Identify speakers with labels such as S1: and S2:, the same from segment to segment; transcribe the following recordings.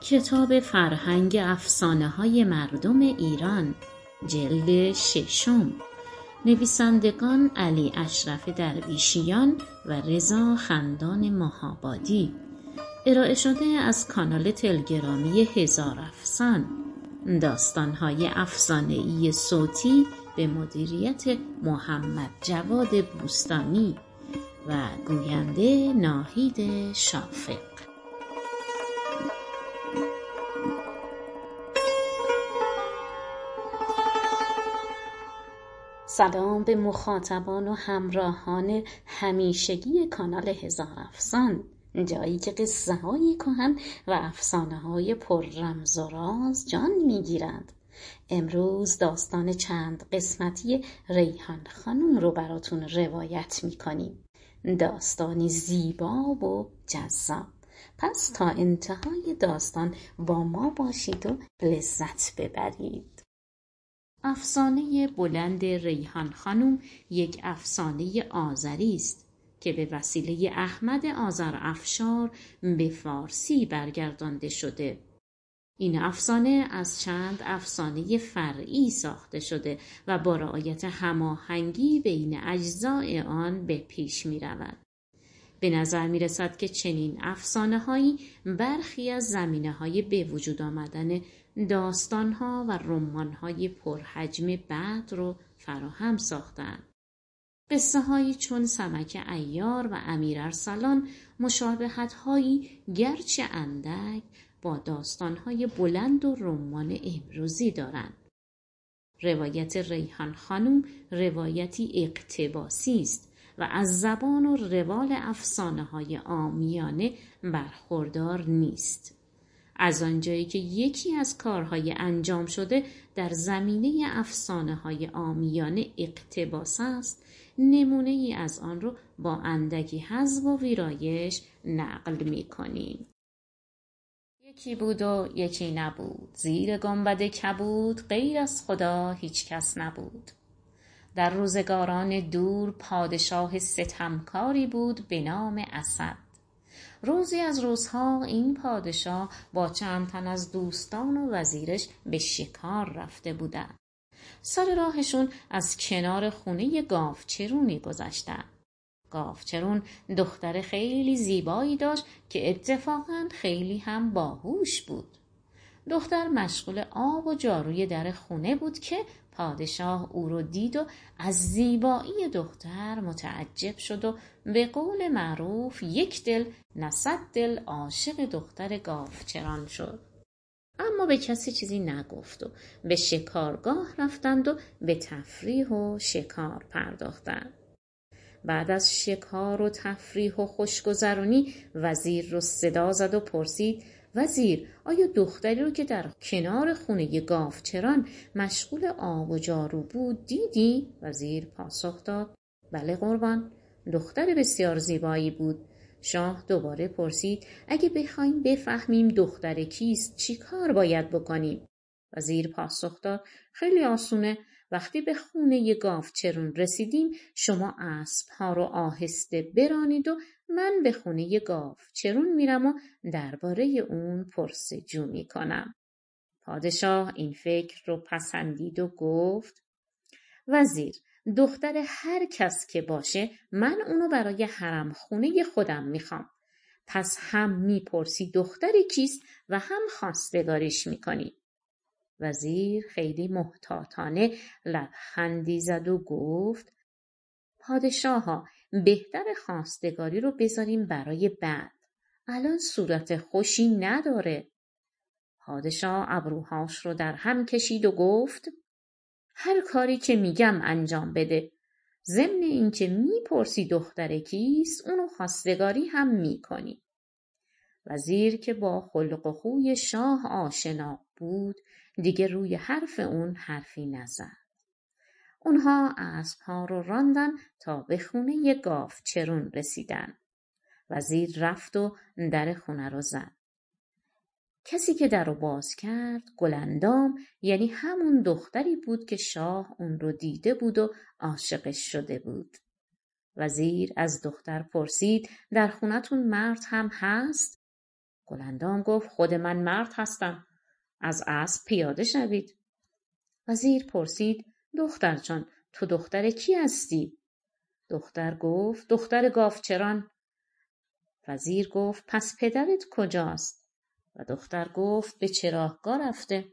S1: کتاب فرهنگ افسانههای مردم ایران جلد ششم. نویسندگان علی اشرف درویشیان و رضا خندان مهابادی ارائه شده از کانال تلگرامی هزار افسان. داستانهای افسانه ای صوتی به مدیریت محمد جواد بوستانی و گوینده ناهید شافق. سلام به مخاطبان و همراهان همیشگی کانال هزار افسان. جایی که قصه های کهن و افسانه های پر رمز و راز جان می‌گیرند. امروز داستان چند قسمتی ریحان خانم رو براتون روایت می‌کنیم. داستانی زیبا و جذاب. پس تا انتهای داستان با ما باشید و لذت ببرید. افسانه بلند ریحان خانم یک افسانه آذری است که به وسیله احمد آذرافشار به فارسی برگردانده شده. این افسانه از چند افسانه فرعی ساخته شده و با رعایت هماهنگی بین اجزای آن به پیش می رود. به نظر می رسد که چنین افسانه هایی برخی از زمینه های به وجود آمدن داستان ها و رمان های پرحجم بعد رو فراهم ساختند. قصه هایی چون سمک ایار و امیر ارسلان مشابهت هایی گرچه اندک با داستان های بلند و رمان امروزی دارند. روایت ریحان خانم روایتی اقتباسی است و از زبان و روال افسانه های آمیانه برخوردار نیست. از آنجایی که یکی از کارهای انجام شده در زمینه افسانه های آمیانه اقتباس است نمونه ای از آن را با اندکی حذف و ویرایش نقل می کنیم. یکی بود و یکی نبود. زیر گنبد کبود غیر از خدا هیچ کس نبود. در روزگاران دور پادشاه ستمکاری بود به نام اسد. روزی از روزها این پادشاه با چند تن از دوستان و وزیرش به شکار رفته بودند. سر راهشون از کنار خونه گاوچرونی گذشتن گاوچرون دختر خیلی زیبایی داشت که اتفاقا خیلی هم باهوش بود. دختر مشغول آب و جاروی در خونه بود که پادشاه او رو دید و از زیبایی دختر متعجب شد و به قول معروف یک دل نصد دل عاشق دختر گاوچران شد. اما به کسی چیزی نگفت و به شکارگاه رفتند و به تفریح و شکار پرداختند. بعد از شکار و تفریح و خوشگذرانی وزیر رو صدا زد و پرسید وزیر آیا دختری رو که در کنار خونه گاوچران مشغول آب و جارو بود دیدی؟ وزیر پاسخ داد بله قربان دختر بسیار زیبایی بود شاه دوباره پرسید اگه بخوایم بفهمیم دختر کیست چی کار باید بکنیم؟ وزیر پاسخ داد خیلی آسونه وقتی به خونه گاوچرون رسیدیم شما اسبها رو آهسته برانید و من به خونه گاوچرون میرم و درباره اون پرسجو می‌کنم. پادشاه این فکر رو پسندید و گفت وزیر دختر هر کس که باشه من اونو برای حرم خونه خودم می‌خوام. پس هم می‌پرسی دختری کیست و هم خواستگاریش می‌کنی. وزیر خیلی محتاطانه لبخندی زد و گفت پادشاها بهتر خواستگاری رو بذاریم برای بعد. الان صورت خوشی نداره. پادشاه ابروهاش رو در هم کشید و گفت هر کاری که میگم انجام بده. ضمن اینکه می‌پرسی دختر کیست اونو خواستگاری هم می‌کنی. وزیر که با خلق و خوی شاه آشنا بود دیگه روی حرف اون حرفی نزد. اونها اسبها رو راندن تا به خونه گاوچرون رسیدن وزیر رفت و در خونه رو زد. کسی که در رو باز کرد گلندام یعنی همون دختری بود که شاه اون رو دیده بود و عاشقش شده بود. وزیر از دختر پرسید در خونتون مرد هم هست؟ گلندام گفت خود من مرد هستم. از اسب پیاده شوید. وزیر پرسید دختر جان تو دختر کی هستی؟ دختر گفت دختر گاوچران. وزیر گفت پس پدرت کجاست؟ و دختر گفت به چراهگاه رفته.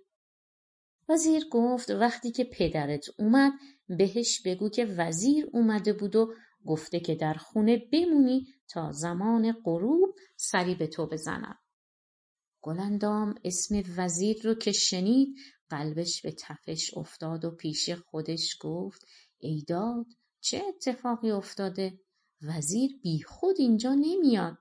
S1: وزیر گفت وقتی که پدرت اومد بهش بگو که وزیر اومده بود و گفته که در خونه بمونی تا زمان غروب سری به تو بزنم. گلندام اسم وزیر رو که شنید قلبش به تفش افتاد و پیش خودش گفت ایداد چه اتفاقی افتاده؟ وزیر بیخود اینجا نمیاد.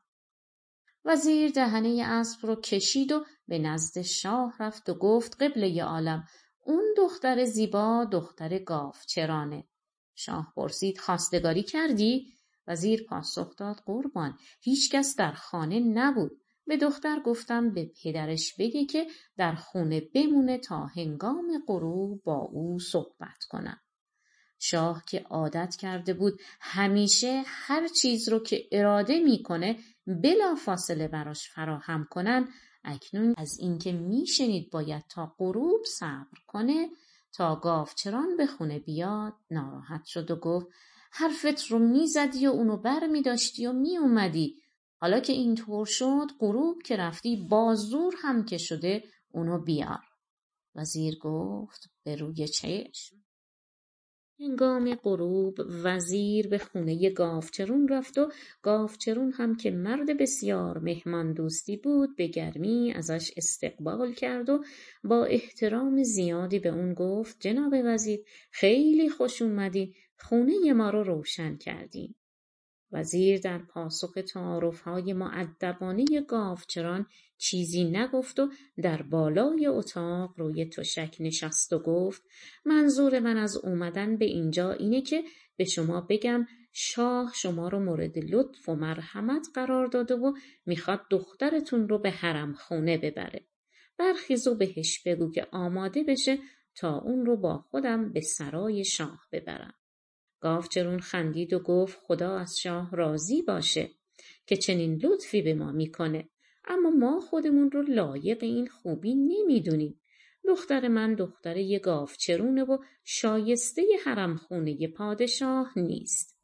S1: وزیر دهنه اسب رو کشید و به نزد شاه رفت و گفت قبله عالم اون دختر زیبا دختر چرانه شاه پرسید خواستگاری کردی؟ وزیر پاسخ داد قربان هیچکس در خانه نبود. به دختر گفتم به پدرش بگه که در خونه بمونه تا هنگام غروب با او صحبت کنم. شاه که عادت کرده بود همیشه هر چیز رو که اراده می‌کنه بلا فاصله براش فراهم کنن اکنون از اینکه میشنید باید تا غروب صبر کنه تا گاوچران به خونه بیاد ناراحت شد و گفت حرفت رو می‌زدی و اونو بر میداشتی و میومدی حالا که اینطور شد غروب که رفتی بازور هم که شده اونو بیار. وزیر گفت به روی چشم. هنگام غروب وزیر به خونه گاوچرون رفت و گاوچرون هم که مرد بسیار مهمان دوستی بود به گرمی ازش استقبال کرد و با احترام زیادی به اون گفت جناب وزیر خیلی خوش اومدی خونه ما رو روشن کردی. وزیر در پاسخ تعارفهای معدبانه گاوچران چیزی نگفت و در بالای اتاق روی تشک نشست و گفت منظور من از اومدن به اینجا اینه که به شما بگم شاه شما رو مورد لطف و مرحمت قرار داده و می‌خواد دخترتون رو به حرم خونه ببره. برخیز و بهش بگو که آماده بشه تا اون رو با خودم به سرای شاه ببرم. گاوچرون خندید و گفت خدا از شاه راضی باشه که چنین لطفی به ما می‌کنه. اما ما خودمون رو لایق این خوبی نمی‌دونیم. دختر من دختر یه گاوچرونه و شایسته حرم خونه پادشاه نیست.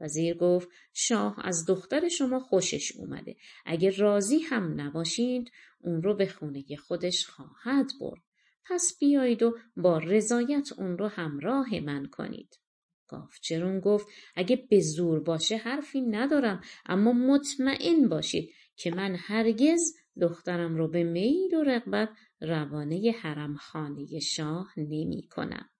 S1: وزیر گفت شاه از دختر شما خوشش اومده. اگر راضی هم نباشید اون رو به خونه خودش خواهد برد. پس بیایید و با رضایت اون رو همراه من کنید. گافچرون گفت اگه به زور باشه حرفی ندارم اما مطمئن باشید که من هرگز دخترم رو به میل و رغبت روانه حرم خانه شاه نمی کنم.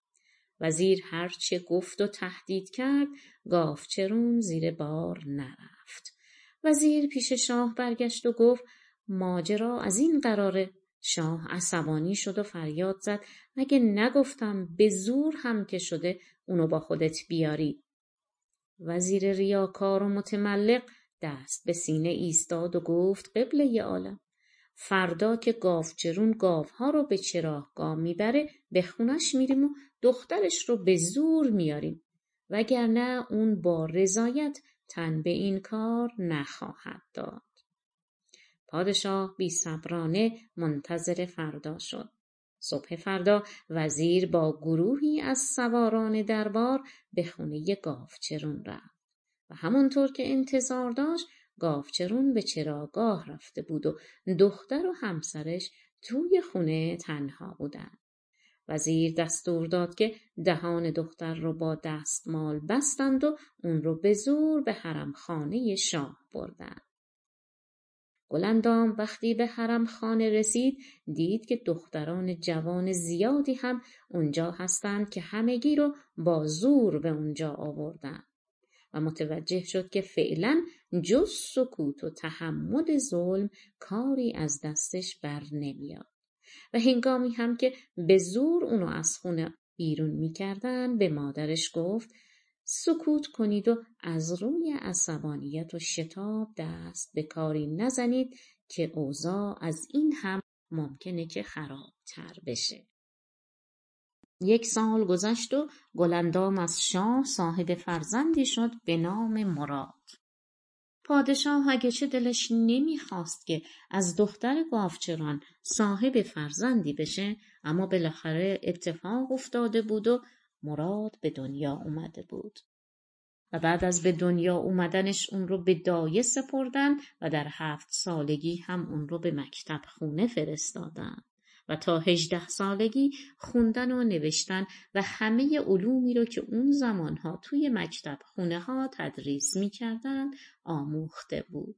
S1: وزیر هرچه گفت و تهدید کرد گافچرون زیر بار نرفت. وزیر پیش شاه برگشت و گفت ماجرا از این قراره شاه عصبانی شد و فریاد زد. مگه نگفتم به زور هم که شده اونو با خودت بیاری؟ وزیر ریاکار و متملق دست به سینه ایستاد و گفت قبله عالم. فردا که گاوچرون گاوها رو به چراهگاه می‌بره به خونش میریم و دخترش رو به زور میاریم وگرنه اون با رضایت تن به این کار نخواهد داد. پادشاه بیصبرانه منتظر فردا شد صبح فردا وزیر با گروهی از سواران دربار به خونه گاوچرون رفت و همانطور که انتظار داشت گاوچرون به چراگاه رفته بود و دختر و همسرش توی خونه تنها بودند. وزیر دستور داد که دهان دختر رو با دستمال بستند و اون رو به زور به حرم خانه شاه بردند. گلندام وقتی به حرم خانه رسید دید که دختران جوان زیادی هم اونجا هستند که همگی رو با زور به اونجا آوردن. و متوجه شد که فعلا جز سکوت و تحمل ظلم کاری از دستش بر نمیاد. و هنگامی هم که به زور اونو از خونه بیرون می‌کردن به مادرش گفت سکوت کنید و از روی عصبانیت و شتاب دست به کاری نزنید که اوضاع از این هم ممکنه که خرابتر بشه. یک سال گذشت و گلندام از شاه صاحب فرزندی شد به نام مراد پادشاه اگه چه دلش نمی‌خواست که از دختر گاوچران صاحب فرزندی بشه اما بالاخره اتفاق افتاده بود و مراد به دنیا اومده بود. و بعد از به دنیا اومدنش اون رو به دایه سپردن و در هفت سالگی هم اون رو به مکتب خونه فرستادن. و تا هجده سالگی خوندن و نوشتن و همه علومی رو که اون زمانها توی مکتب خونه ها تدریس می‌کردن آموخته بود.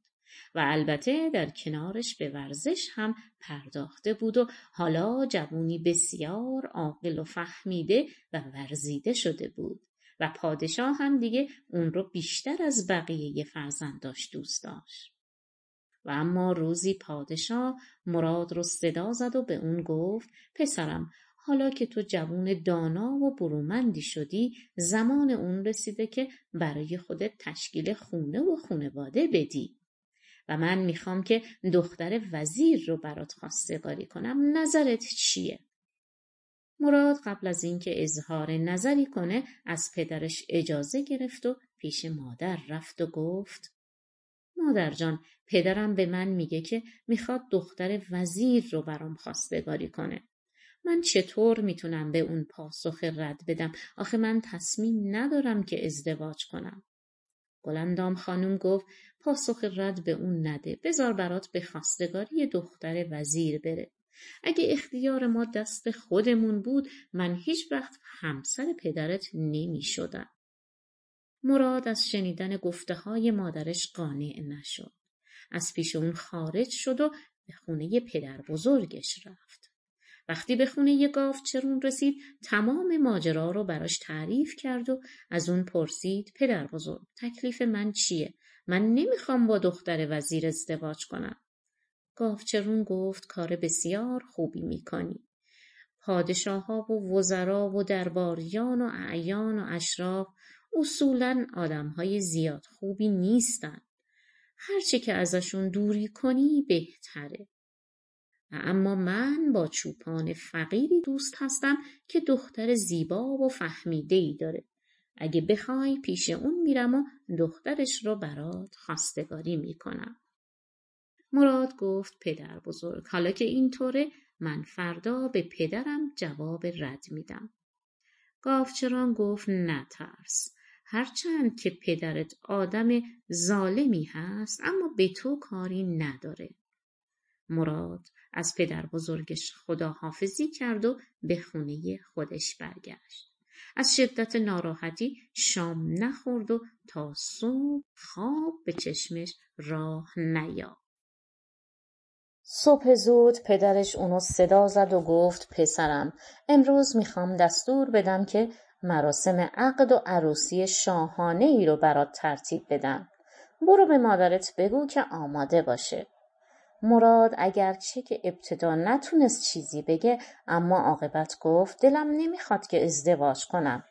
S1: و البته در کنارش به ورزش هم پرداخته بود و حالا جوونی بسیار عاقل و فهمیده و ورزیده شده بود و پادشاه هم دیگه اون رو بیشتر از بقیه فرزنداش دوست داشت. و اما روزی پادشاه مراد رو صدا زد و به اون گفت پسرم حالا که تو جوون دانا و برومندی شدی زمان اون رسیده که برای خودت تشکیل خونه و خونواده بدی و من می‌خوام که دختر وزیر رو برات خواستگاری کنم نظرت چیه؟ مراد قبل از اینکه اظهار نظری کنه از پدرش اجازه گرفت و پیش مادر رفت و گفت مادر جان پدرم به من میگه که می‌خواد دختر وزیر رو برام خواستگاری کنه. من چطور می‌تونم به اون پاسخ رد بدم؟ آخه من تصمیم ندارم که ازدواج کنم. گلندام خانم گفت پاسخ رد به اون نده. بزار برات به خواستگاری دختر وزیر بره. اگه اختیار ما دست خودمون بود من هیچ وقت همسر پدرت نمی شدم. مراد از شنیدن گفته های مادرش قانع نشد. از پیش اون خارج شد و به خونه پدر بزرگش رفت. وقتی به خونه چرون رسید تمام ماجرا رو براش تعریف کرد و از اون پرسید پدر بزرگ تکلیف من چیه؟ من نمی‌خوام با دختر وزیر ازدواج کنم. گاوچرون گفت کار بسیار خوبی می‌کنی. پادشاه ها و وزرا و درباریان و اعیان و اشراف اصولا های زیاد خوبی نیستن. هرچه که ازشون دوری کنی بهتره. اما من با چوپان فقیری دوست هستم که دختر زیبا و فهمیده ای داره. اگه بخوای پیش اون میرم و دخترش رو برات خواستگاری می‌کنم. مراد گفت پدر بزرگ حالا که اینطوره من فردا به پدرم جواب رد میدم. گاوچران گفت نترس. هرچند که پدرت آدم ظالمی هست اما به تو کاری نداره. مراد از پدر بزرگش خداحافظی کرد و به خونه خودش برگشت. از شدت ناراحتی شام نخورد و تا صبح خواب به چشمش راه نیا. صبح زود پدرش اونو صدا زد و گفت پسرم امروز می‌خوام دستور بدم که مراسم عقد و عروسی شاهانه ای رو برات ترتیب بدم. برو به مادرت بگو که آماده باشه. مراد اگرچه که ابتدا نتونست چیزی بگه اما عاقبت گفت دلم نمی‌خواد که ازدواج کنم.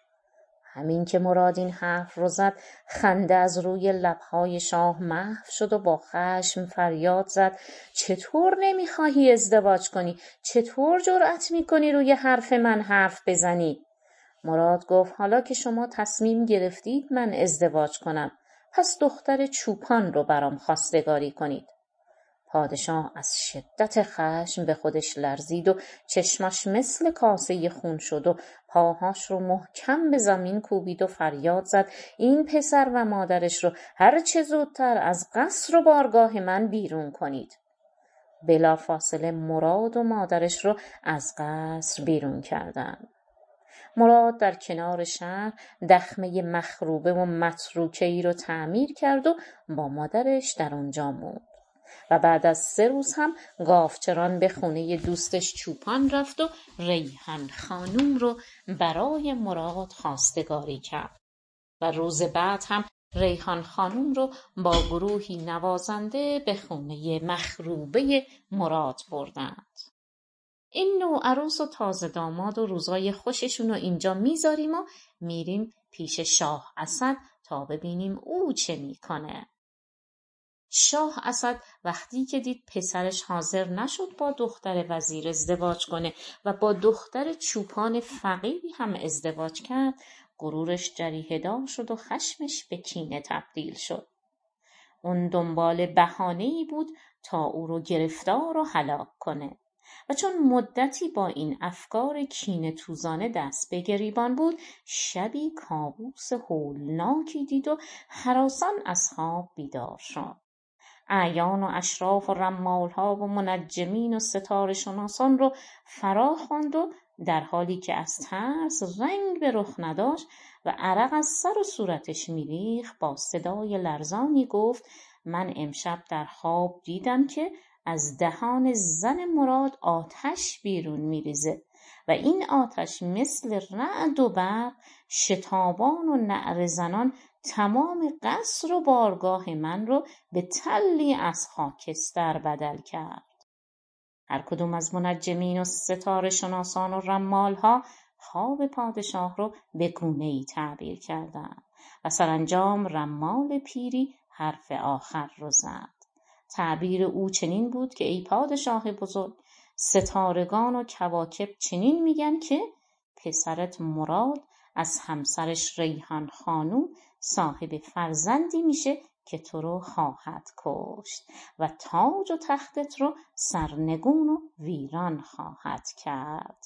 S1: همین که مراد این حرف رو زد خنده از روی لبهای شاه محو شد و با خشم فریاد زد چطور نمی‌خواهی ازدواج کنی؟ چطور جرأت می‌کنی روی حرف من حرف بزنی؟ مراد گفت حالا که شما تصمیم گرفتید من ازدواج کنم پس دختر چوپان رو برام خواستگاری کنید. پادشاه از شدت خشم به خودش لرزید و چشمش مثل کاسه خون شد و پاهاش رو محکم به زمین کوبید و فریاد زد این پسر و مادرش رو هر چه زودتر از قصر و بارگاه من بیرون کنید. بلا فاصله مراد و مادرش رو از قصر بیرون کردند. مراد در کنار شهر دخمه مخروبه و متروکه ای رو تعمیر کرد و با مادرش در اونجا موند. و بعد از سه روز هم گافچران به خونه دوستش چوپان رفت و ریحان خانوم رو برای مراد خواستگاری کرد و روز بعد هم ریحان خانوم رو با گروهی نوازنده به خونه مخروبه مراد بردند. این نوع عروس و تازه داماد و روزای خوششون رو اینجا می‌ذاریم و میریم پیش شاه اسد تا ببینیم او چه می‌کنه شاه اسد وقتی که دید پسرش حاضر نشد با دختر وزیر ازدواج کنه و با دختر چوپان فقیری هم ازدواج کرد غرورش جریحهدار شد و خشمش به کینه تبدیل شد. اون دنبال بهانهای بود تا او رو گرفتار و هلاک کنه و چون مدتی با این افکار توزانه دست به گریبان بود شبی کابوس هولناکی دید و هراسان از خواب بیدار شد. اعیان و اشراف و رمالها و منجمین و ستاره شناسان رو فرا خواند و در حالی که از ترس رنگ به رخ نداشت و عرق از سر و صورتش میریخت با صدای لرزانی گفت من امشب در خواب دیدم که از دهان زن مراد آتش بیرون میریزه و این آتش مثل رعد و برق شتابان و نعره زنان تمام قصر و بارگاه من رو به تلی از خاکستر بدل کرد. هر کدوم از منجمین و ستاره شناسان و رمالها خواب پادشاه رو به گونه ای تعبیر کردند و سرانجام رمال پیری حرف آخر رو زد. تعبیر او چنین بود که ای پادشاه بزرگ ستارگان و کواکب چنین میگن که پسرت مراد از همسرش ریحان خانوم صاحب فرزندی میشه که تو رو خواهد کشت و تاج و تختت رو سرنگون و ویران خواهد کرد.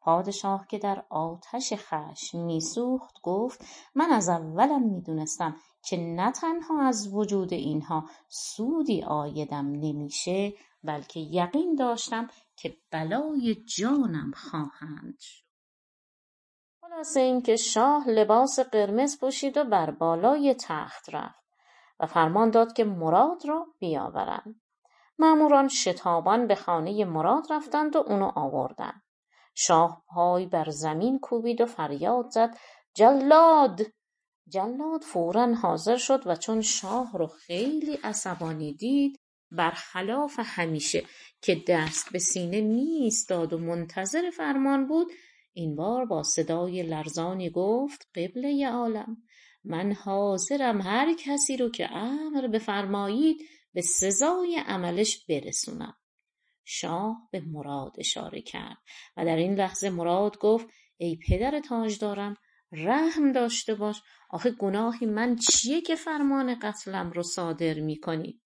S1: پادشاه که در آتش خشم میسوخت گفت من از اولم می‌دونستم که نه تنها از وجود اینها سودی آیدم نمیشه بلکه یقین داشتم که بلای جانم خواهند خلاصه اینکه شاه لباس قرمز پوشید و بر بالای تخت رفت و فرمان داد که مراد را بیاورند. ماموران شتابان به خانه مراد رفتند و اونو آوردند. شاه پای بر زمین کوبید و فریاد زد جلاد! جلاد فورا حاضر شد و چون شاه رو خیلی عصبانی دید برخلاف همیشه که دست به سینه میایستاد و منتظر فرمان بود این بار با صدای لرزانی گفت قبله عالم من حاضرم هر کسی رو که امر بفرمایید به سزای عملش برسونم. شاه به مراد اشاره کرد و در این لحظه مراد گفت ای پدر تاجدارم رحم داشته باش. آخه گناهی من چیه که فرمان قتلم رو صادر می‌کنی؟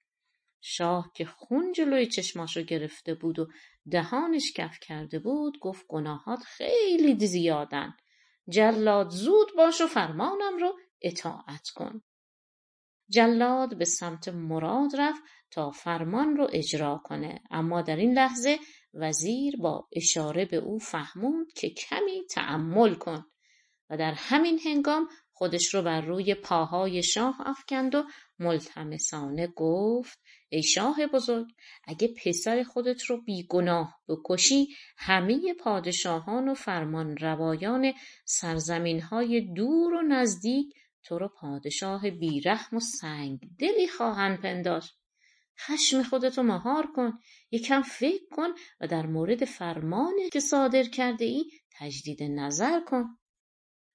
S1: شاه که خون جلوی چشماشو گرفته بود و دهانش کف کرده بود گفت گناهات خیلی زیادن. جلاد زود باش و فرمانم رو اطاعت کن. جلاد به سمت مراد رفت تا فرمان رو اجرا کنه. اما در این لحظه وزیر با اشاره به او فهموند که کمی تأمل کن. و در همین هنگام خودش رو بر روی پاهای شاه افکند و ملتمسانه گفت ای شاه بزرگ اگه پسر خودت رو بیگناه بکشی همه پادشاهان و فرمان روایان سرزمین های دور و نزدیک تو رو پادشاه بیرحم و سنگ دلی خواهند پنداشت. خشم خودتو مهار کن یکم فکر کن و در مورد فرمانی که صادر کرده ای تجدید نظر کن.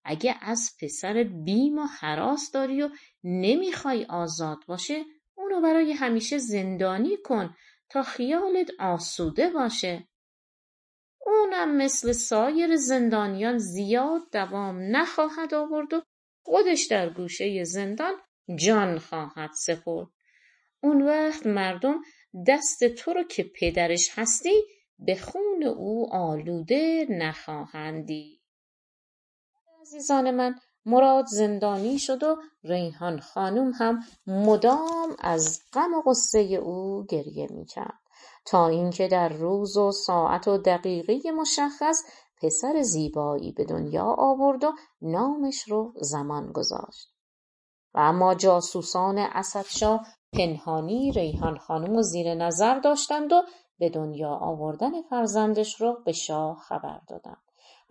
S1: اگه از پسرت بیم و حراس داری و نمی‌خوای آزاد باشه اونو برای همیشه زندانی کن تا خیالت آسوده باشه. اونم مثل سایر زندانیان زیاد دوام نخواهد آورد و خودش در گوشه زندان جان خواهد سپرد. اون وقت مردم دست تو رو که پدرش هستی به خون او آلوده نخواهندی. عزیزان من مراد زندانی شد و ریحان خانم هم مدام از غم و غصه او گریه می‌کرد. تا اینکه در روز و ساعت و دقیقه مشخص پسر زیبایی به دنیا آورد و نامش رو زمان گذاشت. و اما جاسوسان اسدشاه پنهانی ریحان خانم و زیر نظر داشتند و به دنیا آوردن فرزندش رو به شاه خبر دادند.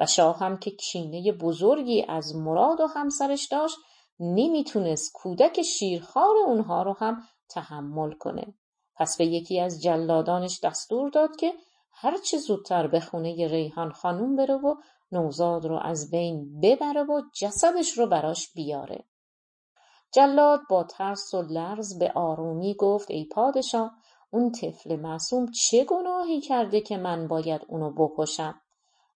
S1: شاه هم که کینه بزرگی از مراد و همسرش داشت نمی‌تونست کودک شیرخوار اونها رو هم تحمل کنه. پس به یکی از جلادانش دستور داد که هرچه زودتر به خونه ریحان خانوم بره و نوزاد رو از بین ببره و جسدش رو براش بیاره. جلاد با ترس و لرز به آرومی گفت ای پادشاه اون طفل معصوم چه گناهی کرده که من باید اونو بکشم؟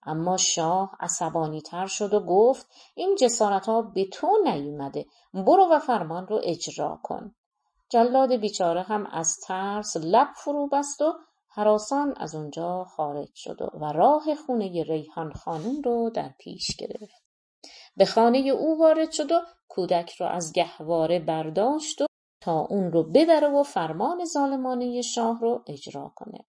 S1: اما شاه عصبانی تر شد و گفت این جسارت ها به تو نیومده برو و فرمان رو اجرا کن. جلاد بیچاره هم از ترس لب فرو بست و حراسان از اونجا خارج شد و راه خونه ریحان خانم رو در پیش گرفت. به خانه او وارد شد و کودک رو از گهواره برداشت و تا اون رو ببره و فرمان ظالمانه شاه رو اجرا کنه.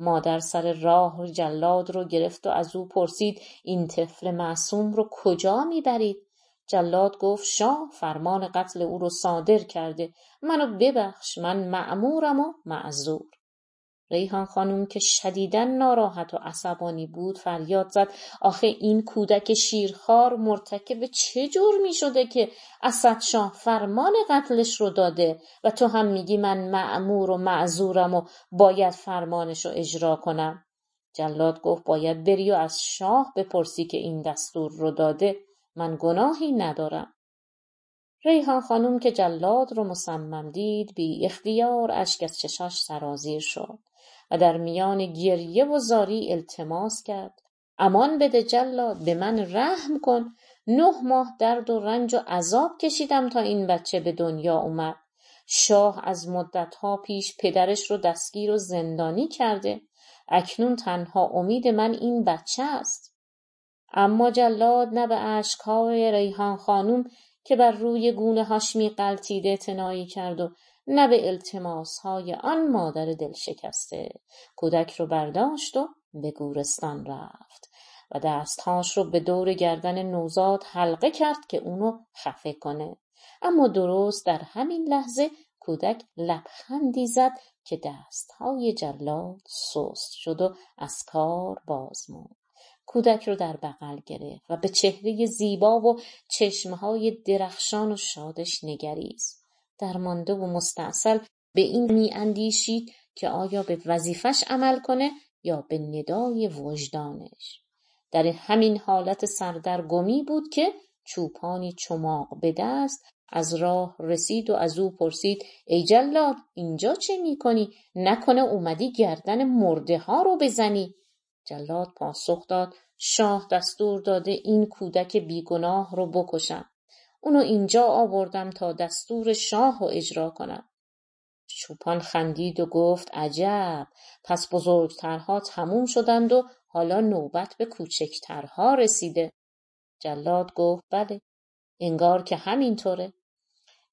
S1: مادر سر راه جلاد رو گرفت و از او پرسید این طفل معصوم رو کجا می‌برید؟ جلاد گفت شاه فرمان قتل او رو صادر کرده. منو ببخش من معمورم و معذور. ریحان خانم که شدیدا ناراحت و عصبانی بود فریاد زد. آخه این کودک شیرخوار مرتکب چه جرمی شده که اسد شاه فرمان قتلش رو داده و تو هم میگی من معمور و معذورم و باید فرمانش رو اجرا کنم؟ جلاد گفت باید بری و از شاه بپرسی که این دستور رو داده. من گناهی ندارم. ریحان خانم که جلاد رو مصمم دید بی اختیار اشک از چشاش سرازیر شد و در میان گریه و زاری التماس کرد. امان بده جلاد به من رحم کن. نه ماه درد و رنج و عذاب کشیدم تا این بچه به دنیا اومد. شاه از مدتها پیش پدرش رو دستگیر و زندانی کرده. اکنون تنها امید من این بچه است. اما جلاد نه به اشکهای ریحان خانم که بر روی گونه هاش قلتیده اعتنایی کرد و نه به التماس های آن مادر دل شکسته. کودک رو برداشت و به گورستان رفت و دستهاش رو به دور گردن نوزاد حلقه کرد که اونو خفه کنه. اما درست در همین لحظه کودک لبخندی زد که دستهای جلاد سست شد و از کار باز موند. کودک رو در بغل گرفت و به چهره زیبا و چشمهای درخشان و شادش نگریست. درمانده و مستاصل به این میاندیشید که آیا به وظیفش عمل کنه یا به ندای وجدانش. در همین حالت سردرگمی بود که چوپانی چماق به دست از راه رسید و از او پرسید ای جلاد اینجا چه می‌کنی نکنه اومدی گردن مرده ها رو بزنی؟ جلاد پاسخ داد شاه دستور داده این کودک بیگناه رو بکشم. اونو اینجا آوردم تا دستور شاه رو اجرا کنم. چوپان خندید و گفت عجب پس بزرگترها تموم شدند و حالا نوبت به کوچکترها رسیده. جلاد گفت بله انگار که همینطوره.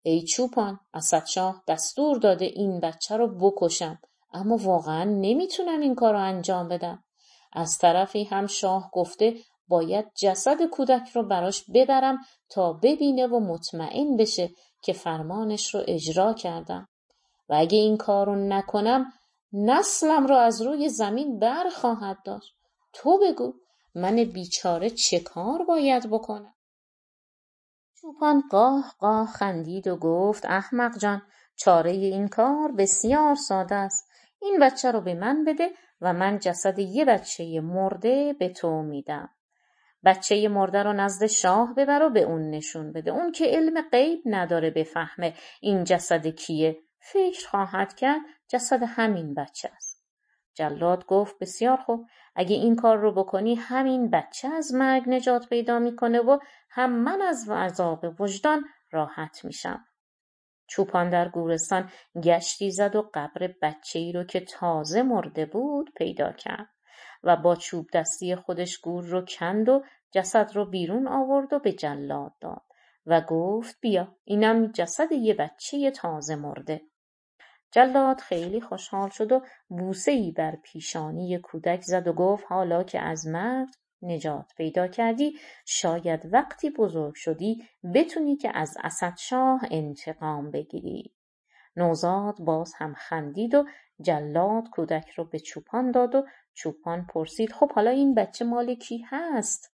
S1: ای چوپان اسدشاه دستور داده این بچه رو بکشم اما واقعا نمی‌تونم این کار رو انجام بدم. از طرفی هم شاه گفته باید جسد کودک رو براش ببرم تا ببینه و مطمئن بشه که فرمانش رو اجرا کردم. و اگه این کار رو نکنم نسلم رو از روی زمین بر خواهد داشت. تو بگو من بیچاره چه کار باید بکنم؟ چوپان قاه قاه خندید و گفت احمق جان چاره این کار بسیار ساده است. این بچه رو به من بده و من جسد یه بچه مرده به تو میدم. بچه مرده رو نزد شاه ببر و به اون نشون بده. اون که علم غیب نداره بفهمه این جسد کیه. فکر خواهد کرد جسد همین بچه است. جلاد گفت بسیار خوب. اگه این کار رو بکنی همین بچه از مرگ نجات پیدا می‌کنه و هم من از عذاب وجدان راحت میشم. چوپان در گورستان گشتی زد و قبر بچه ای رو که تازه مرده بود پیدا کرد و با چوب دستی خودش گور رو کند و جسد رو بیرون آورد و به جلاد داد و گفت بیا اینم جسد یه بچه تازه مرده. جلاد خیلی خوشحال شد و بوسه ای بر پیشانی کودک زد و گفت حالا که از مرد نجات پیدا کردی شاید وقتی بزرگ شدی بتونی که از اسد شاه انتقام بگیری. نوزاد باز هم خندید و جلاد کودک رو به چوپان داد و چوپان پرسید خب حالا این بچه مال کی هست؟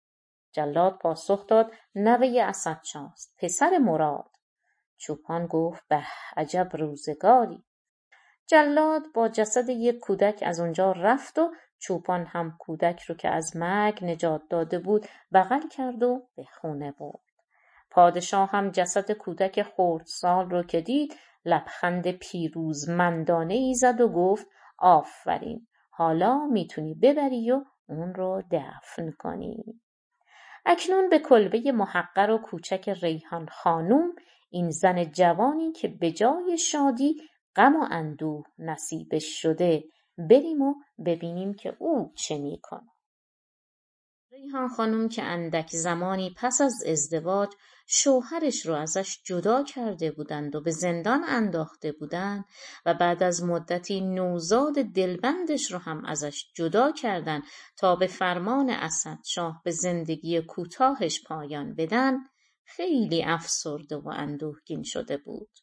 S1: جلاد پاسخ داد نوه اسدشاست پسر مراد. چوپان گفت به عجب روزگاری. جلاد با جسد یک کودک از اونجا رفت و چوپان هم کودک رو که از مرگ نجات داده بود بغل کرد و به خونه برد. پادشاه هم جسد کودک خردسال رو که دید لبخند پیروزمندانه ای زد و گفت آفرین حالا می‌تونی ببری و اون رو دفن کنی. اکنون به کلبه محقر و کوچک ریحان خانوم این زن جوانی که به جای شادی غم و اندوه نصیبش شده. بریم و ببینیم که او چه می‌کنه. ریحان خانم که اندک زمانی پس از ازدواج شوهرش رو ازش جدا کرده بودند و به زندان انداخته بودند و بعد از مدتی نوزاد دلبندش رو هم ازش جدا کردند تا به فرمان اسد شاه به زندگی کوتاهش پایان بدن خیلی افسرده و اندوهگین شده بود.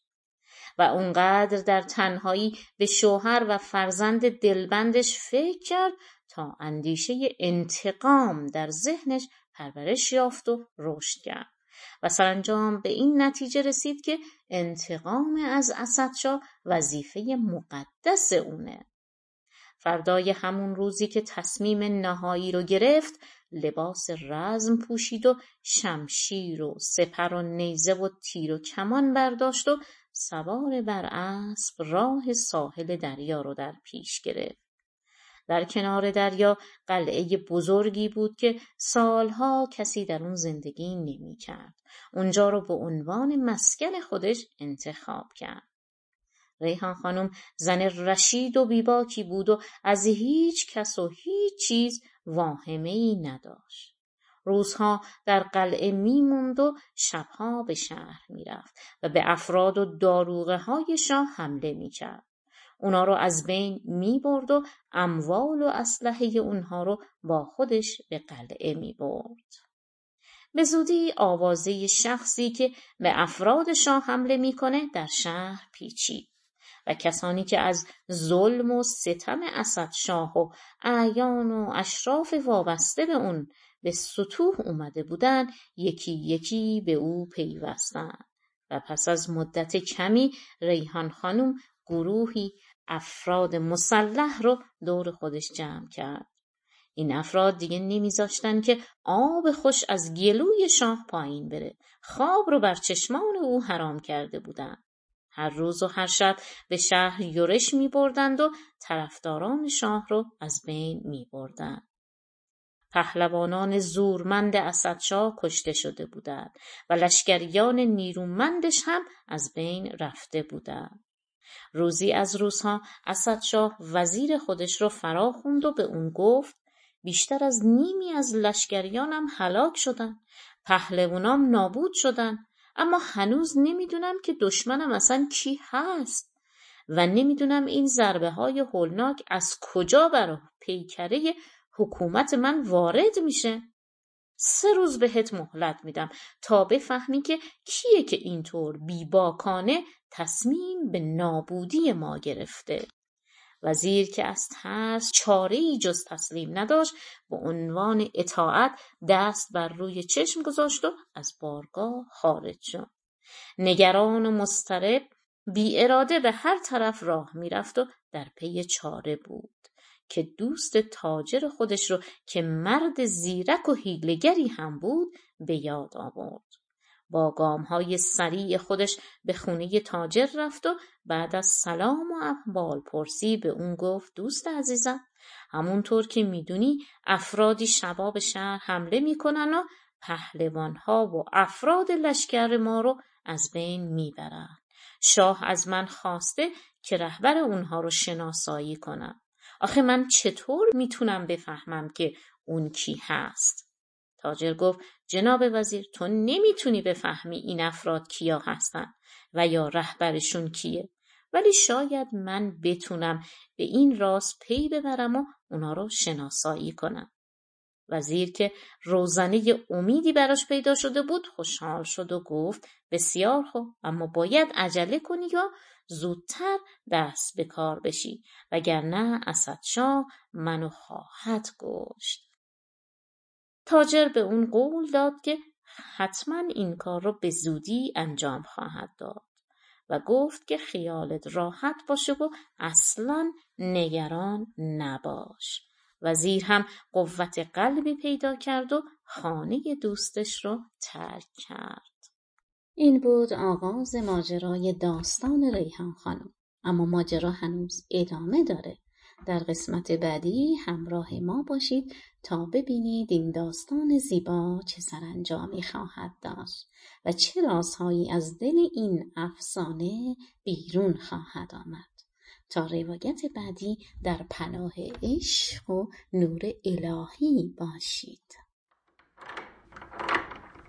S1: و اونقدر در تنهایی به شوهر و فرزند دلبندش فکر کرد تا اندیشه انتقام در ذهنش پرورش یافت و رشد کرد. و سرانجام به این نتیجه رسید که انتقام از اسدشاه وظیفه مقدس اونه. فردای همون روزی که تصمیم نهایی رو گرفت لباس رزم پوشید و شمشیر و سپر و نیزه و تیر و کمان برداشت و سوار بر اسب راه ساحل دریا رو در پیش گرفت در کنار دریا قلعه بزرگی بود که سالها کسی در اون زندگی نمی کرد. اونجا رو به عنوان مسکن خودش انتخاب کرد. ریحان خانم زن رشید و بیباکی بود و از هیچ کس و هیچ چیز واهمه ای نداشت. روزها در قلعه میموند و شبها به شهر می‌رفت و به افراد و داروغه های شاه حمله می‌کرد. اونا رو از بین می برد و اموال و اسلحه اونها رو با خودش به قلعه می برد. به زودی آوازه شخصی که به افراد شاه حمله می‌کنه در شهر پیچید و کسانی که از ظلم و ستم اسد شاه و اعیان و اشراف وابسته به اون به سطوح اومده بودن یکی یکی به او پیوستند و پس از مدت کمی ریحان خانم گروهی افراد مسلح رو دور خودش جمع کرد. این افراد دیگه نمیذاشتن که آب خوش از گلوی شاه پایین بره. خواب رو بر چشمان او حرام کرده بودند. هر روز و هر شب به شهر یورش می بردند و طرفداران شاه رو از بین می بردند. پهلوانان زورمند اسدشاه کشته شده بودند و لشکریان نیرومندش هم از بین رفته بودند. روزی از روزها اسدشاه وزیر خودش رو فرا خوند و به اون گفت بیشتر از نیمی از لشکریانم هلاک شدن پهلوانام نابود شدن اما هنوز نمی‌دونم که دشمنم اصلا کی هست و نمی‌دونم این ضربه های هولناک از کجا بر پیکره حکومت من وارد میشه. سه روز بهت مهلت میدم تا بفهمی که کیه که اینطور بیباکانه تصمیم به نابودی ما گرفته. وزیر که از ترس چاره ای جز تسلیم نداشت به عنوان اطاعت دست بر روی چشم گذاشت و از بارگاه خارج شد. نگران و مضطرب بی اراده به هر طرف راه می‌رفت و در پی چاره بود. که دوست تاجر خودش رو که مرد زیرک و هیلگری هم بود به یاد آورد. با گام های سریع خودش به خونه تاجر رفت و بعد از سلام و احوال پرسی به اون گفت دوست عزیزم همونطور که می‌دونی افرادی شباب شهر حمله می‌کنن و پهلوان ها و افراد لشکر ما رو از بین می‌برن. شاه از من خواسته که رهبر اونها رو شناسایی کنم. آخه من چطور می‌تونم بفهمم که اون کی هست؟ تاجر گفت جناب وزیر تو نمی‌تونی بفهمی این افراد کیا هستن و یا رهبرشون کیه ولی شاید من بتونم به این راز پی ببرم و اونا رو شناسایی کنم. وزیر که روزنه امیدی براش پیدا شده بود خوشحال شد و گفت بسیار خوب اما باید عجله کنی یا زودتر دست به کار بشی. وگرنه اسدشاه منو خواهد گشت تاجر به اون قول داد که حتما این کار رو به زودی انجام خواهد داد و گفت که خیالت راحت باشه و اصلا نگران نباش. وزیر هم قوت قلبی پیدا کرد و خانه دوستش رو ترک کرد. این بود آغاز ماجرای داستان ریحان خانم. اما ماجرا هنوز ادامه داره. در قسمت بعدی همراه ما باشید تا ببینید این داستان زیبا چه سرانجامی خواهد داشت و چه رازهایی از دل این افسانه بیرون خواهد آمد. تا روایت بعدی در پناه عشق و نور الهی باشید.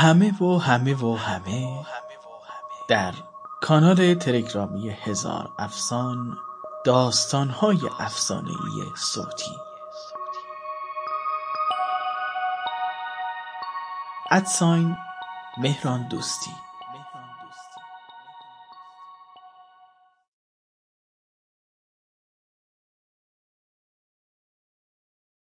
S2: همه و همه و همه در کانال تلگرامی هزار افسان داستان های افسانه صوتی. ادساین مهران دوستی.